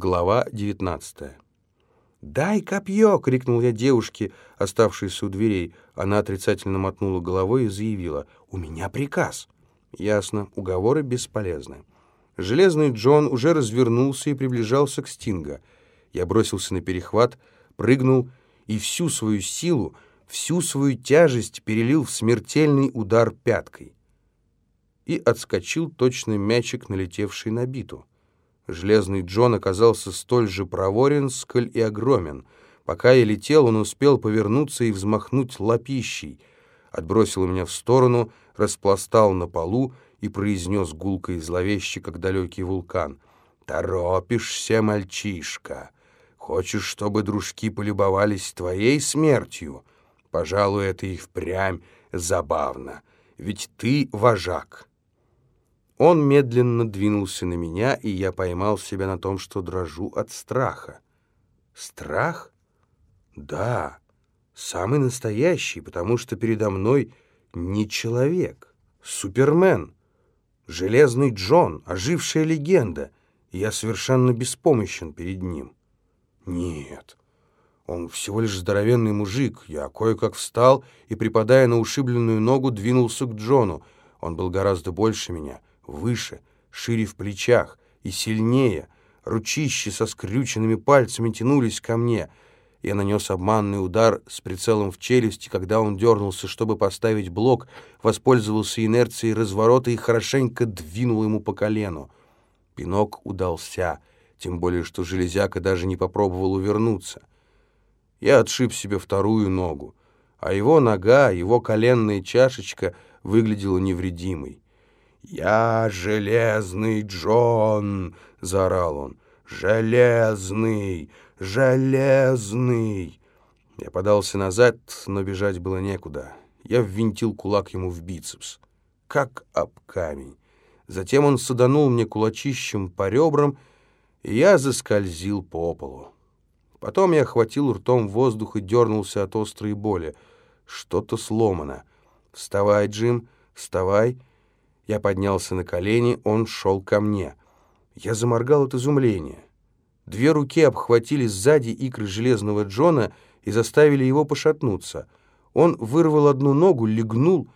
Глава 19 «Дай копье!» — крикнул я девушке, оставшейся у дверей. Она отрицательно мотнула головой и заявила. «У меня приказ». Ясно, уговоры бесполезны. Железный Джон уже развернулся и приближался к Стинга. Я бросился на перехват, прыгнул и всю свою силу, всю свою тяжесть перелил в смертельный удар пяткой. И отскочил точно мячик, налетевший на биту. Железный Джон оказался столь же проворен, сколь и огромен. Пока я летел, он успел повернуться и взмахнуть лапищей. Отбросил меня в сторону, распластал на полу и произнес гулко и зловеще, как далекий вулкан. «Торопишься, мальчишка! Хочешь, чтобы дружки полюбовались твоей смертью? Пожалуй, это и впрямь забавно, ведь ты вожак». Он медленно двинулся на меня, и я поймал себя на том, что дрожу от страха. Страх? Да, самый настоящий, потому что передо мной не человек, супермен, железный Джон, ожившая легенда, я совершенно беспомощен перед ним. Нет, он всего лишь здоровенный мужик. Я кое-как встал и, припадая на ушибленную ногу, двинулся к Джону. Он был гораздо больше меня — выше, шире в плечах и сильнее. Ручищи со скрюченными пальцами тянулись ко мне. Я нанес обманный удар с прицелом в челюсти, когда он дернулся, чтобы поставить блок, воспользовался инерцией разворота и хорошенько двинул ему по колену. Пинок удался, тем более что железяка даже не попробовал увернуться. Я отшиб себе вторую ногу, а его нога, его коленная чашечка выглядела невредимой. «Я железный Джон!» — заорал он. «Железный! Железный!» Я подался назад, но бежать было некуда. Я ввинтил кулак ему в бицепс. Как об камень. Затем он саданул мне кулачищем по ребрам, и я заскользил по полу. Потом я хватил ртом воздух и дернулся от острой боли. Что-то сломано. «Вставай, Джим, вставай!» Я поднялся на колени, он шел ко мне. Я заморгал от изумления. Две руки обхватили сзади икры железного Джона и заставили его пошатнуться. Он вырвал одну ногу, легнул.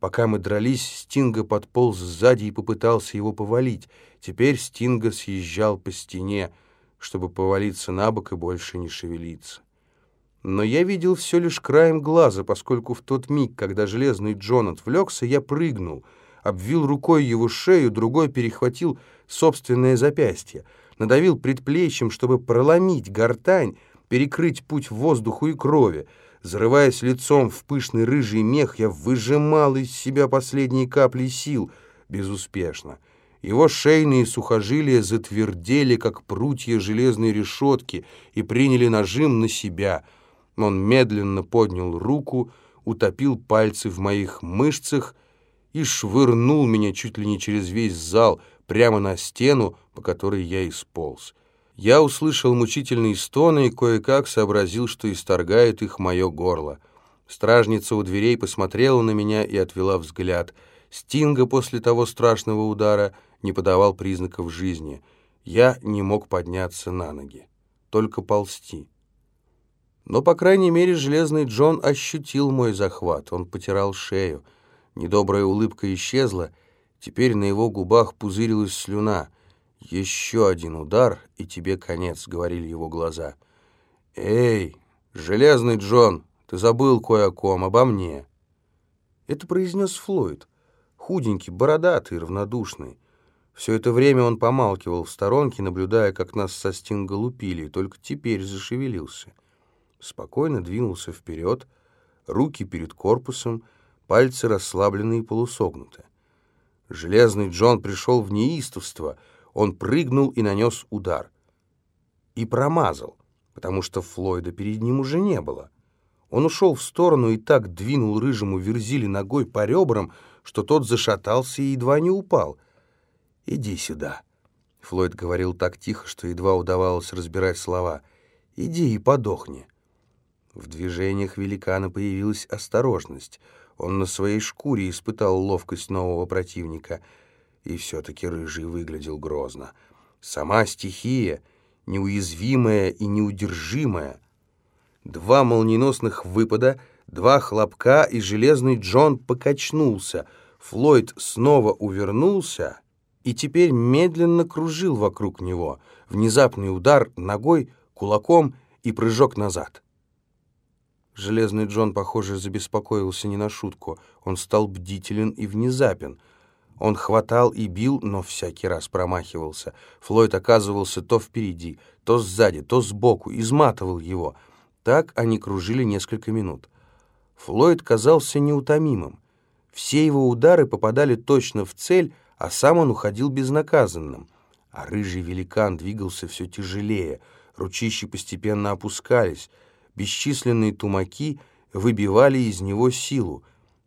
Пока мы дрались, Стинга подполз сзади и попытался его повалить. Теперь Стинга съезжал по стене, чтобы повалиться на бок и больше не шевелиться. Но я видел все лишь краем глаза, поскольку в тот миг, когда железный Джон отвлекся, я прыгнул — обвил рукой его шею, другой перехватил собственное запястье, надавил предплечьем, чтобы проломить гортань, перекрыть путь воздуху и крови. Зарываясь лицом в пышный рыжий мех, я выжимал из себя последние капли сил, безуспешно. Его шейные сухожилия затвердели, как прутья железной решетки, и приняли нажим на себя. Он медленно поднял руку, утопил пальцы в моих мышцах и швырнул меня чуть ли не через весь зал, прямо на стену, по которой я исполз. Я услышал мучительные стоны и кое-как сообразил, что исторгает их мое горло. Стражница у дверей посмотрела на меня и отвела взгляд. Стинга после того страшного удара не подавал признаков жизни. Я не мог подняться на ноги, только ползти. Но, по крайней мере, Железный Джон ощутил мой захват. Он потирал шею. Недобрая улыбка исчезла, теперь на его губах пузырилась слюна. «Еще один удар, и тебе конец», — говорили его глаза. «Эй, железный Джон, ты забыл кое о ком, обо мне». Это произнес Флойд, худенький, бородатый, равнодушный. Все это время он помалкивал в сторонке, наблюдая, как нас со Стинга лупили, и только теперь зашевелился. Спокойно двинулся вперед, руки перед корпусом — пальцы расслаблены и полусогнуты. Железный Джон пришел в неистовство, он прыгнул и нанес удар. И промазал, потому что Флойда перед ним уже не было. Он ушел в сторону и так двинул рыжему верзили ногой по ребрам, что тот зашатался и едва не упал. «Иди сюда», — Флойд говорил так тихо, что едва удавалось разбирать слова. «Иди и подохни». В движениях великана появилась осторожность — он на своей шкуре испытал ловкость нового противника, и все-таки Рыжий выглядел грозно. Сама стихия неуязвимая и неудержимая. Два молниеносных выпада, два хлопка, и железный Джон покачнулся. Флойд снова увернулся и теперь медленно кружил вокруг него. Внезапный удар ногой, кулаком и прыжок назад. Железный Джон, похоже, забеспокоился не на шутку. Он стал бдителен и внезапен. Он хватал и бил, но всякий раз промахивался. Флойд оказывался то впереди, то сзади, то сбоку, изматывал его. Так они кружили несколько минут. Флойд казался неутомимым. Все его удары попадали точно в цель, а сам он уходил безнаказанным. А рыжий великан двигался все тяжелее, ручищи постепенно опускались — Бесчисленные тумаки выбивали из него силу.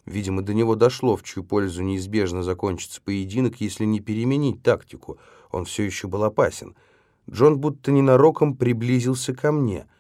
Видимо, до него дошло, в чью пользу неизбежно закончится поединок, если не переменить тактику. Он все еще был опасен. Джон будто ненароком приблизился ко мне —